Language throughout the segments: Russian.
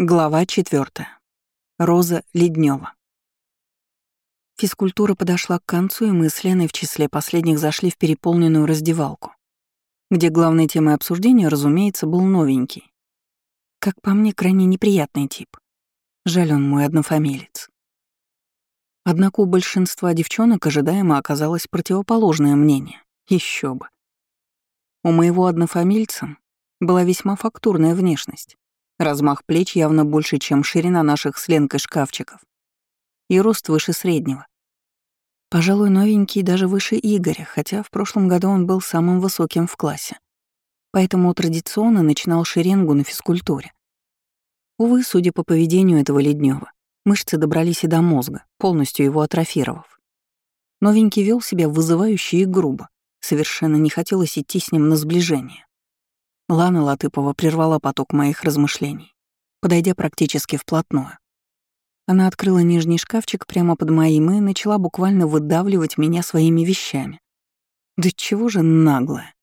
Глава 4. Роза Леднева. Физкультура подошла к концу, и мы с Леной в числе последних зашли в переполненную раздевалку, где главной темой обсуждения, разумеется, был новенький. Как по мне, крайне неприятный тип. Жаль, он мой однофамилец. Однако у большинства девчонок ожидаемо оказалось противоположное мнение. Еще бы. У моего однофамильца была весьма фактурная внешность Размах плеч явно больше, чем ширина наших с Ленкой шкафчиков. И рост выше среднего. Пожалуй, новенький даже выше Игоря, хотя в прошлом году он был самым высоким в классе. Поэтому традиционно начинал шеренгу на физкультуре. Увы, судя по поведению этого Леднева, мышцы добрались и до мозга, полностью его атрофировав. Новенький вел себя вызывающе и грубо, совершенно не хотелось идти с ним на сближение. Лана Латыпова прервала поток моих размышлений, подойдя практически вплотную. Она открыла нижний шкафчик прямо под моим и начала буквально выдавливать меня своими вещами. Да чего же наглая.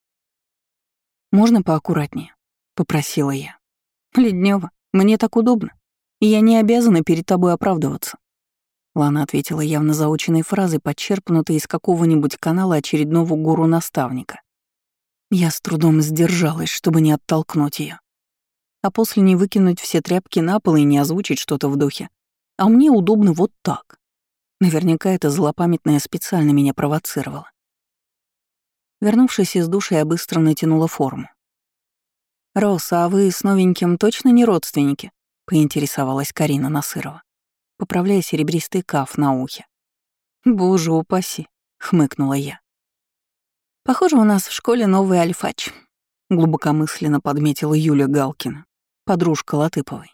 «Можно поаккуратнее?» — попросила я. «Леднева, мне так удобно, и я не обязана перед тобой оправдываться». Лана ответила явно заученной фразой, подчерпнутой из какого-нибудь канала очередного гуру-наставника. Я с трудом сдержалась, чтобы не оттолкнуть ее, А после не выкинуть все тряпки на пол и не озвучить что-то в духе. А мне удобно вот так. Наверняка это злопамятное специально меня провоцировало. Вернувшись из души, я быстро натянула форму. «Рос, а вы с новеньким точно не родственники?» — поинтересовалась Карина Насырова, поправляя серебристый каф на ухе. «Боже упаси!» — хмыкнула я. «Похоже, у нас в школе новый альфач», — глубокомысленно подметила Юля Галкина, подружка Латыповой.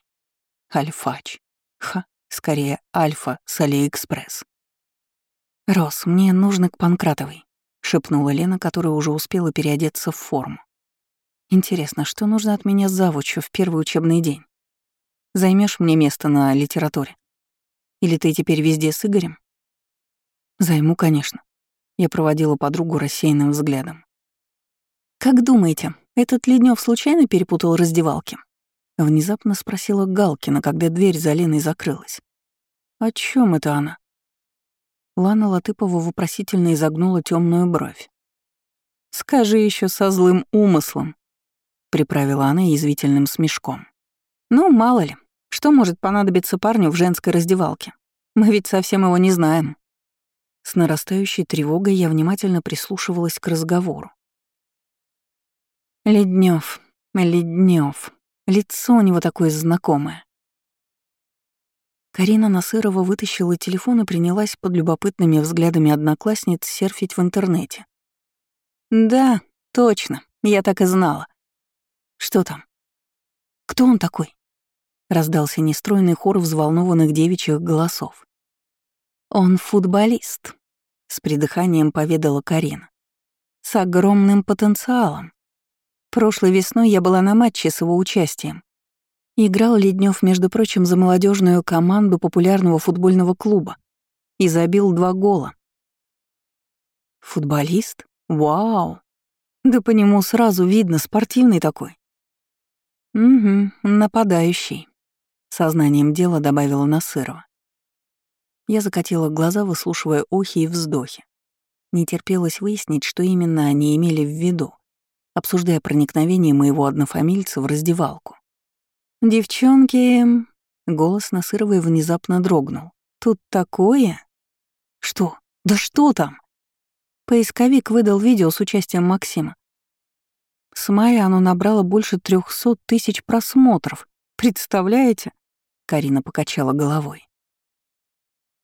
Альфач. Ха, скорее Альфа с Алиэкспресс. «Рос, мне нужно к Панкратовой», — шепнула Лена, которая уже успела переодеться в форму. «Интересно, что нужно от меня завучу в первый учебный день? Займешь мне место на литературе? Или ты теперь везде с Игорем?» «Займу, конечно», я проводила подругу рассеянным взглядом. «Как думаете, этот Леднев случайно перепутал раздевалки?» Внезапно спросила Галкина, когда дверь за Леной закрылась. «О чем это она?» Лана Латыпова вопросительно изогнула темную бровь. «Скажи еще со злым умыслом», — приправила она язвительным смешком. «Ну, мало ли, что может понадобиться парню в женской раздевалке? Мы ведь совсем его не знаем». С нарастающей тревогой я внимательно прислушивалась к разговору. Леднев, Леднев, лицо у него такое знакомое. Карина Насырова вытащила телефон и принялась под любопытными взглядами одноклассниц серфить в интернете. «Да, точно, я так и знала». «Что там? Кто он такой?» Раздался нестройный хор взволнованных девичьих голосов. «Он футболист», — с придыханием поведала Карина. «С огромным потенциалом. Прошлой весной я была на матче с его участием. Играл Леднев, между прочим, за молодежную команду популярного футбольного клуба и забил два гола. Футболист? Вау! Да по нему сразу видно, спортивный такой. Угу, нападающий. Сознанием дела добавила Насырова. Я закатила глаза, выслушивая охи и вздохи. Не терпелось выяснить, что именно они имели в виду, обсуждая проникновение моего однофамильца в раздевалку. «Девчонки...» — голос Насыровой внезапно дрогнул. «Тут такое...» «Что? Да что там?» Поисковик выдал видео с участием Максима. С мая оно набрало больше трехсот тысяч просмотров. Представляете? Карина покачала головой.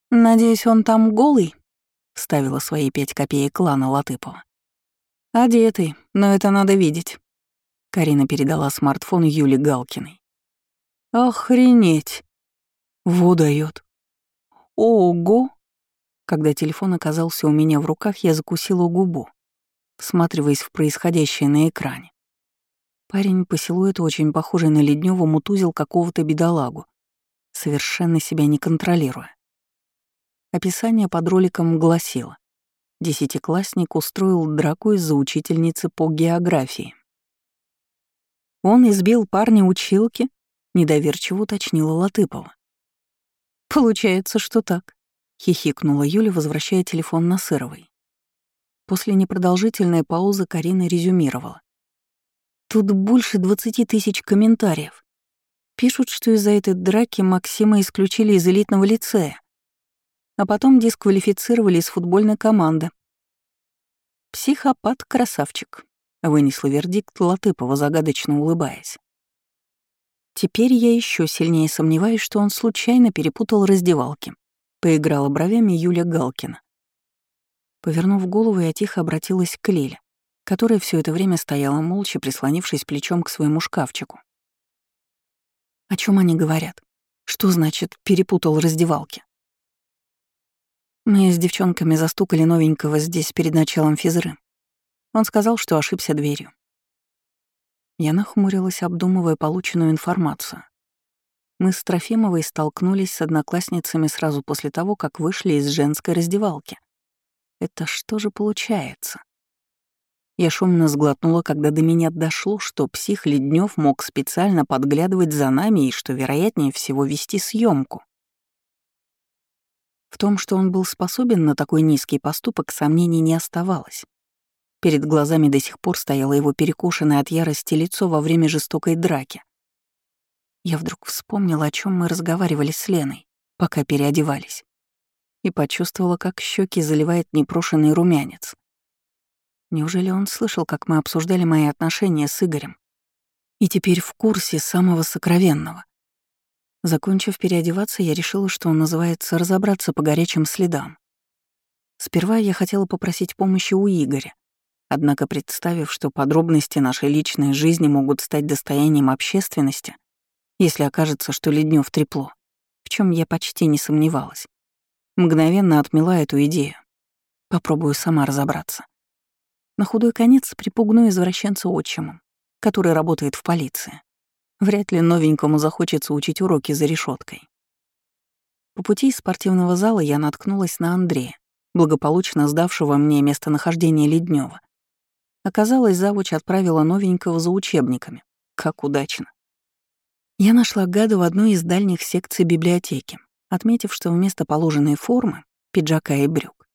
«Надеюсь, он там голый?» — вставила свои пять копеек клана Латыпова. «Одетый, но это надо видеть». Карина передала смартфон Юле Галкиной. «Охренеть!» Во дает. Ого! Когда телефон оказался у меня в руках, я закусила губу, всматриваясь в происходящее на экране. Парень по силуэту, очень похожий на Леднева, мутузил какого-то бедолагу, совершенно себя не контролируя. Описание под роликом гласило «Десятиклассник устроил драку из-за учительницы по географии». Он избил парня училки, Недоверчиво уточнила Латыпова. «Получается, что так», — хихикнула Юля, возвращая телефон на Сыровой. После непродолжительной паузы Карина резюмировала. «Тут больше двадцати тысяч комментариев. Пишут, что из-за этой драки Максима исключили из элитного лицея, а потом дисквалифицировали из футбольной команды. «Психопат-красавчик», — вынесла вердикт Латыпова, загадочно улыбаясь. Теперь я еще сильнее сомневаюсь, что он случайно перепутал раздевалки. Поиграла бровями Юля Галкина. Повернув голову, я тихо обратилась к Лиле, которая все это время стояла молча, прислонившись плечом к своему шкафчику. О чем они говорят? Что значит «перепутал раздевалки»? Мы с девчонками застукали новенького здесь перед началом физры. Он сказал, что ошибся дверью. Я нахмурилась, обдумывая полученную информацию. Мы с Трофимовой столкнулись с одноклассницами сразу после того, как вышли из женской раздевалки. Это что же получается? Я шумно сглотнула, когда до меня дошло, что псих Леднев мог специально подглядывать за нами и что, вероятнее всего, вести съемку. В том, что он был способен на такой низкий поступок, сомнений не оставалось. Перед глазами до сих пор стояло его перекошенное от ярости лицо во время жестокой драки. Я вдруг вспомнила, о чем мы разговаривали с Леной, пока переодевались, и почувствовала, как щеки заливает непрошенный румянец. Неужели он слышал, как мы обсуждали мои отношения с Игорем? И теперь в курсе самого сокровенного. Закончив переодеваться, я решила, что называется «разобраться по горячим следам». Сперва я хотела попросить помощи у Игоря, однако представив, что подробности нашей личной жизни могут стать достоянием общественности, если окажется, что Леднев трепло, в чем я почти не сомневалась, мгновенно отмела эту идею. Попробую сама разобраться. На худой конец припугну извращенца отчимом, который работает в полиции. Вряд ли новенькому захочется учить уроки за решеткой. По пути из спортивного зала я наткнулась на Андрея, благополучно сдавшего мне местонахождение Леднева. Оказалось, завуч отправила новенького за учебниками. Как удачно. Я нашла гада в одной из дальних секций библиотеки, отметив, что вместо положенной формы, пиджака и брюк,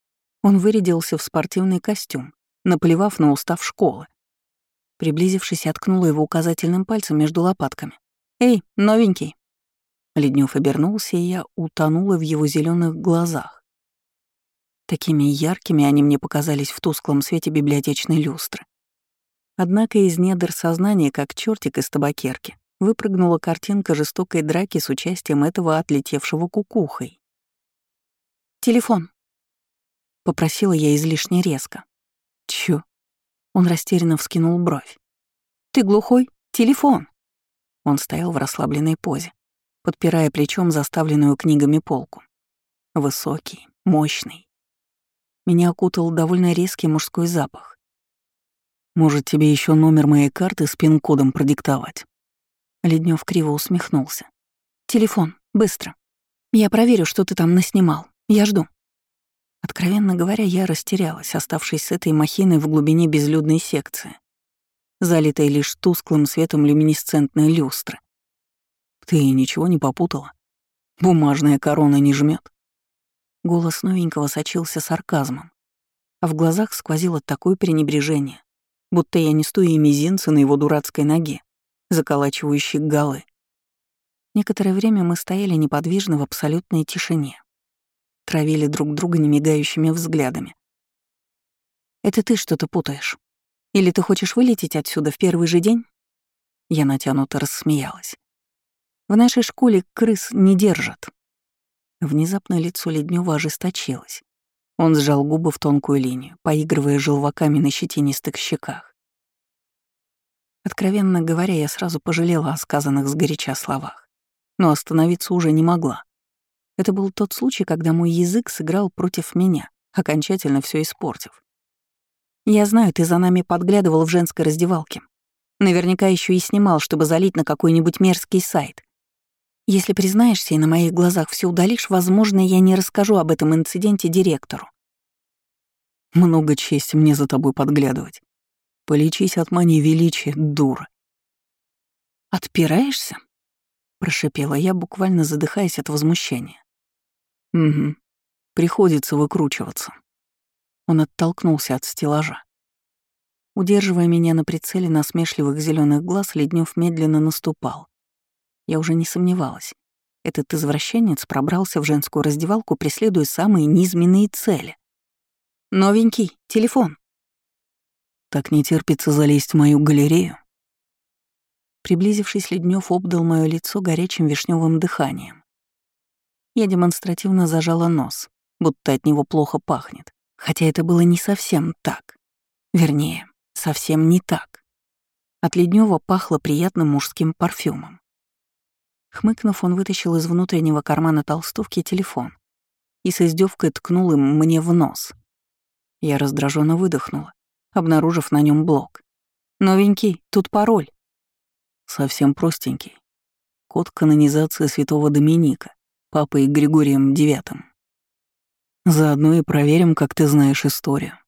он вырядился в спортивный костюм, наплевав на устав школы. Приблизившись, откнула его указательным пальцем между лопатками. «Эй, новенький!» Леднев обернулся, и я утонула в его зеленых глазах. Такими яркими они мне показались в тусклом свете библиотечной люстры. Однако из недр сознания, как чертик из табакерки, выпрыгнула картинка жестокой драки с участием этого отлетевшего кукухой. «Телефон», — попросила я излишне резко. Чё? Он растерянно вскинул бровь. «Ты глухой? Телефон!» Он стоял в расслабленной позе, подпирая плечом заставленную книгами полку. Высокий, мощный. Меня окутал довольно резкий мужской запах. «Может, тебе еще номер моей карты с пин-кодом продиктовать?» Леднев криво усмехнулся. «Телефон, быстро. Я проверю, что ты там наснимал. Я жду». Откровенно говоря, я растерялась, оставшись с этой махиной в глубине безлюдной секции, залитой лишь тусклым светом люминесцентной люстры. «Ты ничего не попутала? Бумажная корона не жмет. Голос новенького сочился сарказмом, а в глазах сквозило такое пренебрежение, будто я не стою и мизинца на его дурацкой ноге, заколачивающей галы. Некоторое время мы стояли неподвижно в абсолютной тишине травили друг друга немигающими взглядами. «Это ты что-то путаешь. Или ты хочешь вылететь отсюда в первый же день?» Я натянуто рассмеялась. «В нашей школе крыс не держат». Внезапно лицо Леднева ожесточилось. Он сжал губы в тонкую линию, поигрывая желваками на щетинистых щеках. Откровенно говоря, я сразу пожалела о сказанных сгоряча словах, но остановиться уже не могла. Это был тот случай, когда мой язык сыграл против меня, окончательно все испортив. Я знаю, ты за нами подглядывал в женской раздевалке. Наверняка еще и снимал, чтобы залить на какой-нибудь мерзкий сайт. Если признаешься и на моих глазах все удалишь, возможно, я не расскажу об этом инциденте директору. Много чести мне за тобой подглядывать. Полечись от мании величия, дура. Отпираешься? Прошипела я, буквально задыхаясь от возмущения. Угу. Приходится выкручиваться. Он оттолкнулся от стеллажа. Удерживая меня на прицеле насмешливых зеленых глаз, Леднев медленно наступал. Я уже не сомневалась. Этот извращенец пробрался в женскую раздевалку, преследуя самые низменные цели. «Новенький, телефон». «Так не терпится залезть в мою галерею». Приблизившись, Леднев обдал мое лицо горячим вишневым дыханием. Я демонстративно зажала нос, будто от него плохо пахнет, хотя это было не совсем так. Вернее, совсем не так. От Леднева пахло приятным мужским парфюмом. Хмыкнув, он вытащил из внутреннего кармана толстовки телефон и с издевкой ткнул им мне в нос. Я раздраженно выдохнула, обнаружив на нем блок. «Новенький, тут пароль». Совсем простенький. Код канонизации святого Доминика, папой Григорием Девятым. Заодно и проверим, как ты знаешь историю.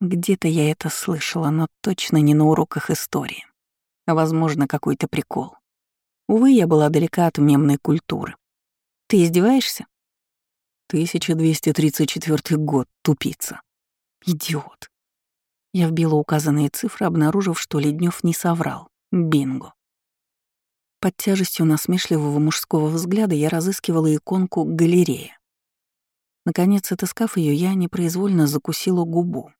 Где-то я это слышала, но точно не на уроках истории. А возможно, какой-то прикол. Увы, я была далека от мемной культуры. Ты издеваешься? 1234 год, тупица. Идиот. Я вбила указанные цифры, обнаружив, что Леднев не соврал. Бинго. Под тяжестью насмешливого мужского взгляда я разыскивала иконку «Галерея». Наконец, отыскав ее, я непроизвольно закусила губу.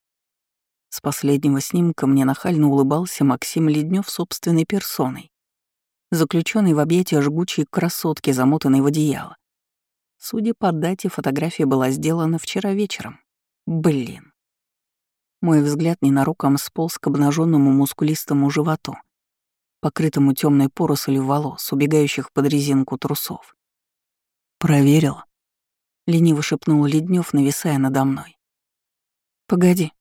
С последнего снимка мне нахально улыбался Максим Леднев собственной персоной, заключенный в объятия жгучей красотки, замотанной в одеяло. Судя по дате, фотография была сделана вчера вечером. Блин. Мой взгляд ненаруком сполз к обнаженному мускулистому животу, покрытому темной порослью волос, убегающих под резинку трусов. Проверила. — лениво шепнул Леднев, нависая надо мной. «Погоди».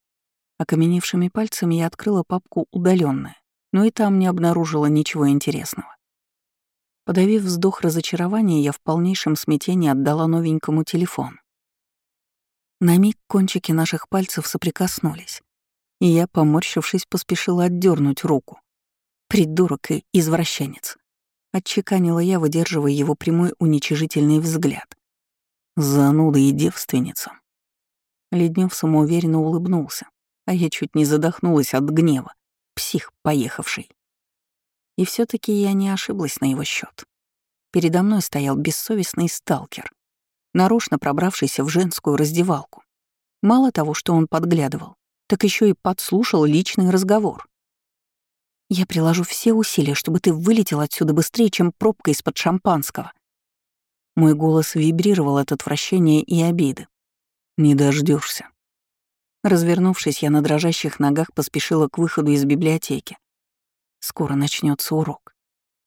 Окаменевшими пальцами я открыла папку удаленная, но и там не обнаружила ничего интересного. Подавив вздох разочарования, я в полнейшем смятении отдала новенькому телефон. На миг кончики наших пальцев соприкоснулись, и я, поморщившись, поспешила отдернуть руку. «Придурок и извращенец», — отчеканила я, выдерживая его прямой уничижительный взгляд. Зануда и девственница. Леднев самоуверенно улыбнулся, а я чуть не задохнулась от гнева. Псих поехавший. И все таки я не ошиблась на его счет. Передо мной стоял бессовестный сталкер, нарочно пробравшийся в женскую раздевалку. Мало того, что он подглядывал, так еще и подслушал личный разговор. Я приложу все усилия, чтобы ты вылетел отсюда быстрее, чем пробка из-под шампанского. Мой голос вибрировал от отвращения и обиды. «Не дождешься. Развернувшись, я на дрожащих ногах поспешила к выходу из библиотеки. Скоро начнется урок,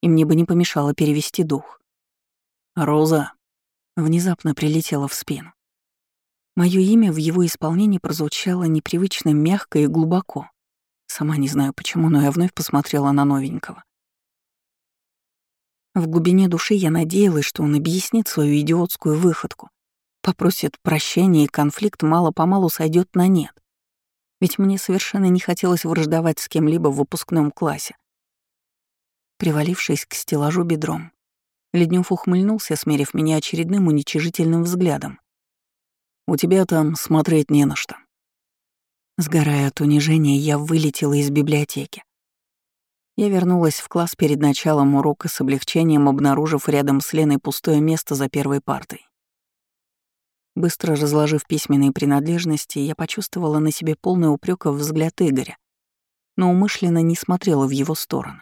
и мне бы не помешало перевести дух. «Роза!» внезапно прилетела в спину. Мое имя в его исполнении прозвучало непривычно мягко и глубоко. Сама не знаю почему, но я вновь посмотрела на новенького. В глубине души я надеялась, что он объяснит свою идиотскую выходку, попросит прощения, и конфликт мало-помалу сойдет на нет. Ведь мне совершенно не хотелось враждовать с кем-либо в выпускном классе. Привалившись к стеллажу бедром, Леднев ухмыльнулся, смерив меня очередным уничижительным взглядом. «У тебя там смотреть не на что». Сгорая от унижения, я вылетела из библиотеки. Я вернулась в класс перед началом урока с облегчением, обнаружив рядом с Леной пустое место за первой партой. Быстро разложив письменные принадлежности, я почувствовала на себе полный упреков взгляд Игоря, но умышленно не смотрела в его сторону.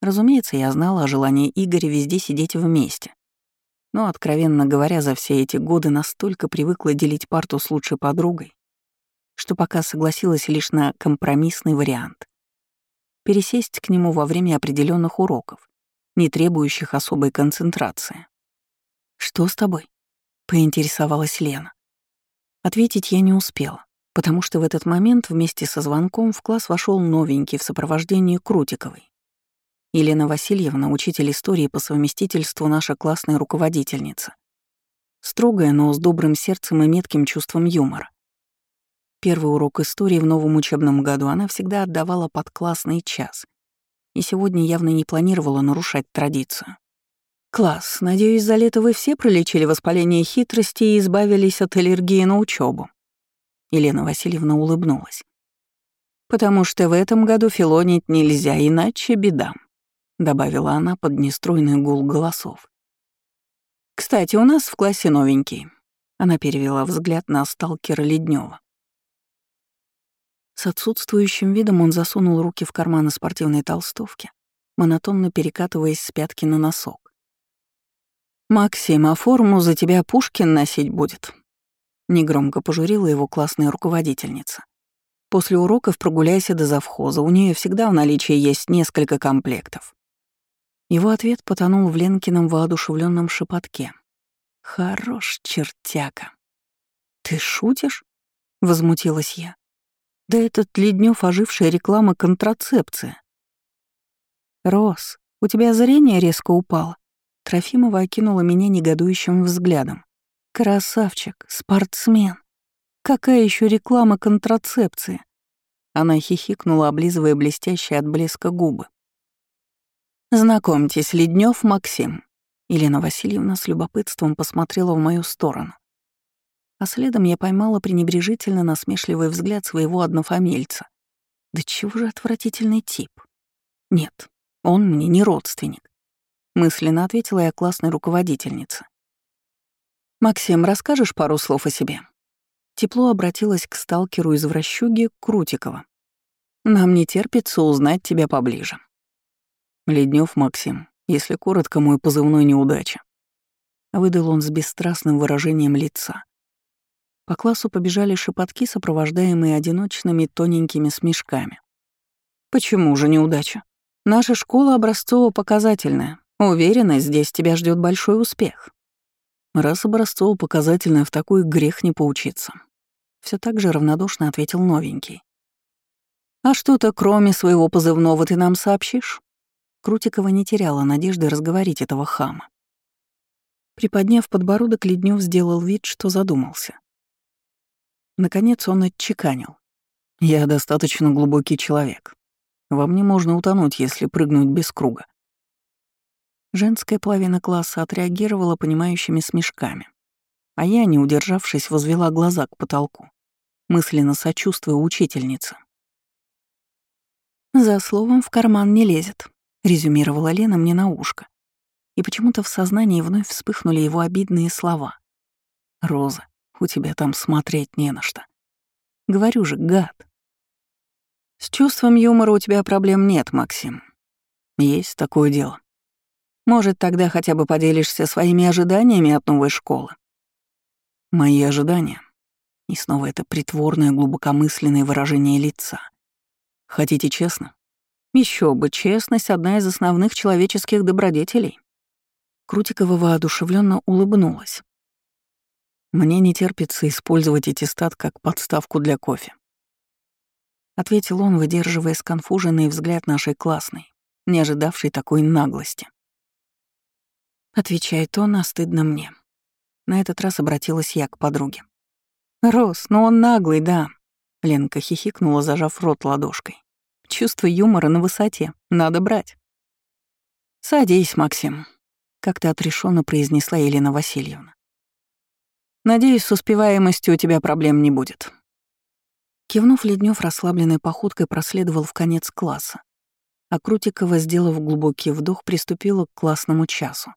Разумеется, я знала о желании Игоря везде сидеть вместе. Но, откровенно говоря, за все эти годы настолько привыкла делить парту с лучшей подругой, что пока согласилась лишь на компромиссный вариант пересесть к нему во время определенных уроков, не требующих особой концентрации. «Что с тобой?» — поинтересовалась Лена. Ответить я не успела, потому что в этот момент вместе со звонком в класс вошел новенький в сопровождении Крутиковой. Елена Васильевна, учитель истории по совместительству наша классная руководительница. Строгая, но с добрым сердцем и метким чувством юмора. Первый урок истории в новом учебном году она всегда отдавала под классный час. и сегодня явно не планировала нарушать традицию. «Класс, надеюсь, за лето вы все пролечили воспаление хитрости и избавились от аллергии на учебу. Елена Васильевна улыбнулась. «Потому что в этом году филонить нельзя, иначе беда», — добавила она под нестройный гул голосов. «Кстати, у нас в классе новенький». Она перевела взгляд на сталкера Леднева. С отсутствующим видом он засунул руки в карманы спортивной толстовки, монотонно перекатываясь с пятки на носок. «Максим, а форму за тебя Пушкин носить будет?» Негромко пожурила его классная руководительница. «После уроков прогуляйся до завхоза, у нее всегда в наличии есть несколько комплектов». Его ответ потонул в Ленкином воодушевленном шепотке. «Хорош, чертяка». «Ты шутишь?» — возмутилась я. «Да этот Леднев ожившая реклама контрацепции». «Рос, у тебя зрение резко упало?» Трофимова окинула меня негодующим взглядом. «Красавчик, спортсмен. Какая еще реклама контрацепции?» Она хихикнула, облизывая блестящие от блеска губы. «Знакомьтесь, Леднев Максим». Елена Васильевна с любопытством посмотрела в мою сторону. А следом я поймала пренебрежительно насмешливый взгляд своего однофамильца. Да чего же отвратительный тип. Нет, он мне не родственник. Мысленно ответила я классной руководительнице. «Максим, расскажешь пару слов о себе?» Тепло обратилась к сталкеру из Вращуги Крутикова. «Нам не терпится узнать тебя поближе». Леднев Максим, если коротко, мой позывной неудача. Выдал он с бесстрастным выражением лица. По классу побежали шепотки, сопровождаемые одиночными тоненькими смешками. «Почему же неудача? Наша школа образцово-показательная, Уверена, здесь тебя ждет большой успех. Раз образцово-показательно в такой грех не поучиться. Все так же равнодушно ответил новенький. А что-то кроме своего позывного ты нам сообщишь? Крутикова не теряла надежды разговорить этого хама. Приподняв подбородок, Леднев сделал вид, что задумался. Наконец он отчеканил. «Я достаточно глубокий человек. Во мне можно утонуть, если прыгнуть без круга. Женская половина класса отреагировала понимающими смешками. А я, не удержавшись, возвела глаза к потолку, мысленно сочувствуя учительнице. «За словом в карман не лезет», — резюмировала Лена мне на ушко. И почему-то в сознании вновь вспыхнули его обидные слова. «Роза, у тебя там смотреть не на что». Говорю же, гад. С чувством юмора у тебя проблем нет, Максим. Есть такое дело. Может, тогда хотя бы поделишься своими ожиданиями от новой школы? Мои ожидания. И снова это притворное глубокомысленное выражение лица. Хотите честно? Еще бы, честность — одна из основных человеческих добродетелей. Крутикова воодушевленно улыбнулась. Мне не терпится использовать аттестат как подставку для кофе. Ответил он, выдерживая сконфуженный взгляд нашей классной, не ожидавшей такой наглости. Отвечает он, а стыдно мне. На этот раз обратилась я к подруге. «Рос, ну он наглый, да». Ленка хихикнула, зажав рот ладошкой. «Чувство юмора на высоте. Надо брать». «Садись, Максим», — как-то отрешенно произнесла Елена Васильевна. «Надеюсь, с успеваемостью у тебя проблем не будет». Кивнув, Леднев расслабленной походкой проследовал в конец класса, а Крутикова, сделав глубокий вдох, приступила к классному часу.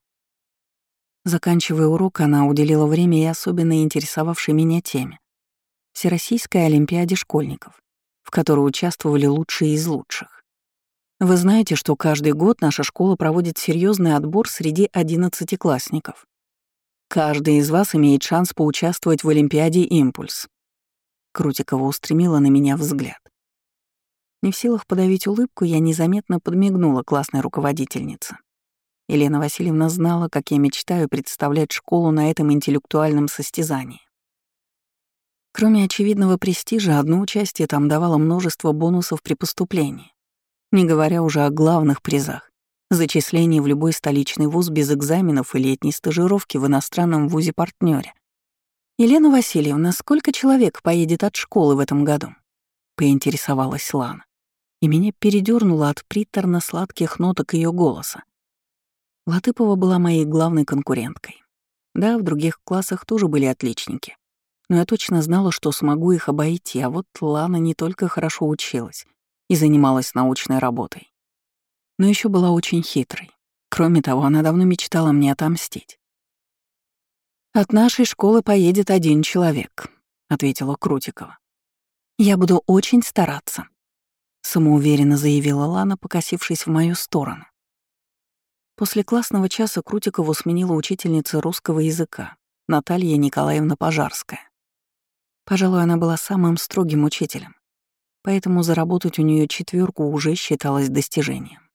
Заканчивая урок, она уделила время и особенно интересовавшей меня теме — Всероссийской Олимпиаде школьников, в которой участвовали лучшие из лучших. Вы знаете, что каждый год наша школа проводит серьезный отбор среди одиннадцатиклассников. Каждый из вас имеет шанс поучаствовать в Олимпиаде «Импульс». Крутикова устремила на меня взгляд. Не в силах подавить улыбку, я незаметно подмигнула классной руководительнице. Елена Васильевна знала, как я мечтаю представлять школу на этом интеллектуальном состязании. Кроме очевидного престижа, одно участие там давало множество бонусов при поступлении, не говоря уже о главных призах — зачислении в любой столичный вуз без экзаменов и летней стажировки в иностранном вузе партнере «Елена Васильевна, сколько человек поедет от школы в этом году?» — поинтересовалась Лана. и меня передернуло от приторно-сладких ноток ее голоса. Латыпова была моей главной конкуренткой. Да, в других классах тоже были отличники. Но я точно знала, что смогу их обойти, а вот Лана не только хорошо училась и занималась научной работой, но еще была очень хитрой. Кроме того, она давно мечтала мне отомстить. «От нашей школы поедет один человек», — ответила Крутикова. «Я буду очень стараться», — самоуверенно заявила Лана, покосившись в мою сторону. После классного часа Крутикову сменила учительница русского языка, Наталья Николаевна Пожарская. Пожалуй, она была самым строгим учителем, поэтому заработать у нее четверку уже считалось достижением.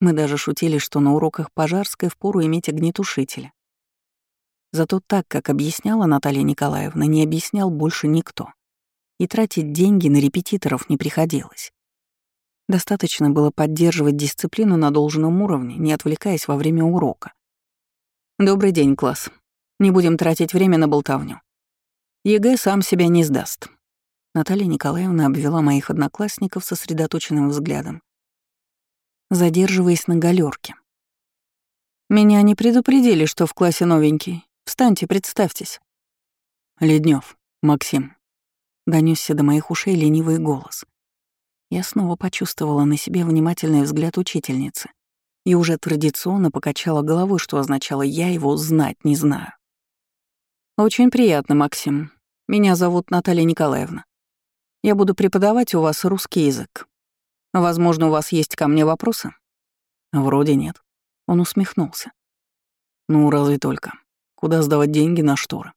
Мы даже шутили, что на уроках Пожарской впору иметь огнетушителя. Зато так, как объясняла Наталья Николаевна, не объяснял больше никто. И тратить деньги на репетиторов не приходилось. Достаточно было поддерживать дисциплину на должном уровне, не отвлекаясь во время урока. «Добрый день, класс. Не будем тратить время на болтовню. ЕГЭ сам себя не сдаст». Наталья Николаевна обвела моих одноклассников сосредоточенным взглядом, задерживаясь на галерке. «Меня не предупредили, что в классе новенький. Встаньте, представьтесь». Леднев, Максим», — донесся до моих ушей ленивый голос — я снова почувствовала на себе внимательный взгляд учительницы и уже традиционно покачала головой, что означало «я его знать не знаю». «Очень приятно, Максим. Меня зовут Наталья Николаевна. Я буду преподавать у вас русский язык. Возможно, у вас есть ко мне вопросы?» «Вроде нет». Он усмехнулся. «Ну, разве только. Куда сдавать деньги на шторы?»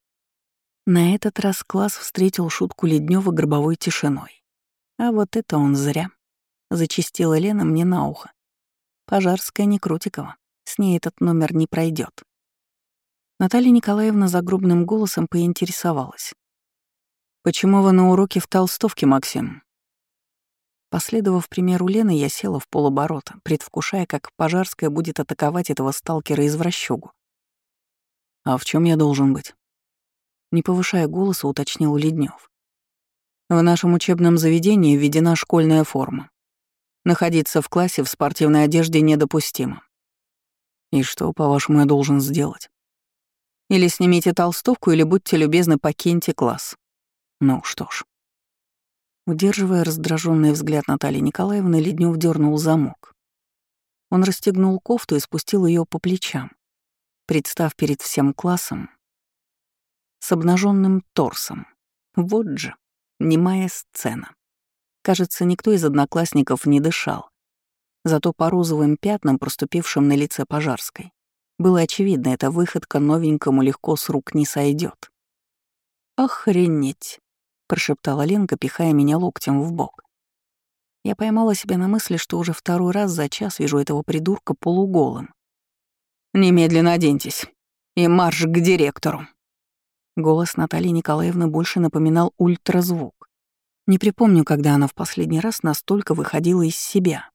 На этот раз класс встретил шутку Леднева гробовой тишиной. А вот это он зря. Зачистила Лена мне на ухо. Пожарская не Крутикова. С ней этот номер не пройдет. Наталья Николаевна загробным голосом поинтересовалась. «Почему вы на уроке в толстовке, Максим?» Последовав примеру Лены, я села в полоборота, предвкушая, как Пожарская будет атаковать этого сталкера-извращугу. «А в чем я должен быть?» Не повышая голоса, уточнил Леднев. В нашем учебном заведении введена школьная форма. Находиться в классе в спортивной одежде недопустимо. И что, по-вашему, я должен сделать? Или снимите толстовку, или будьте любезны, покиньте класс. Ну что ж. Удерживая раздраженный взгляд Натальи Николаевны, Леднев дернул замок. Он расстегнул кофту и спустил ее по плечам, представ перед всем классом с обнаженным торсом. Вот же. Немая сцена. Кажется, никто из одноклассников не дышал. Зато по розовым пятнам, проступившим на лице Пожарской, было очевидно, эта выходка новенькому легко с рук не сойдет. «Охренеть!» — прошептала Ленка, пихая меня локтем в бок. Я поймала себя на мысли, что уже второй раз за час вижу этого придурка полуголым. «Немедленно оденьтесь и марш к директору!» Голос Натальи Николаевны больше напоминал ультразвук. Не припомню, когда она в последний раз настолько выходила из себя.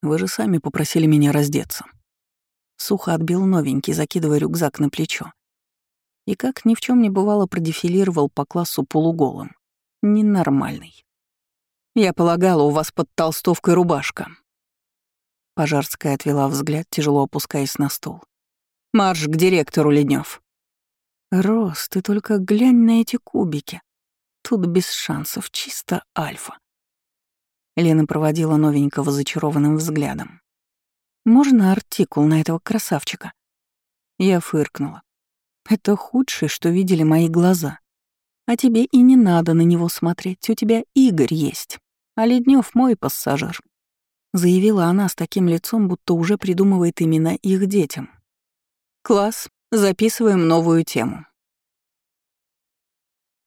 Вы же сами попросили меня раздеться. Сухо отбил новенький, закидывая рюкзак на плечо. И как ни в чем не бывало продефилировал по классу полуголым. Ненормальный. Я полагала, у вас под толстовкой рубашка. Пожарская отвела взгляд, тяжело опускаясь на стол. Марш к директору, Леднев. Рос, ты только глянь на эти кубики. Тут без шансов, чисто альфа. Лена проводила новенького зачарованным взглядом. «Можно артикул на этого красавчика?» Я фыркнула. «Это худшее, что видели мои глаза. А тебе и не надо на него смотреть, у тебя Игорь есть, а Леднев мой пассажир», — заявила она с таким лицом, будто уже придумывает имена их детям. «Класс, Записываем новую тему.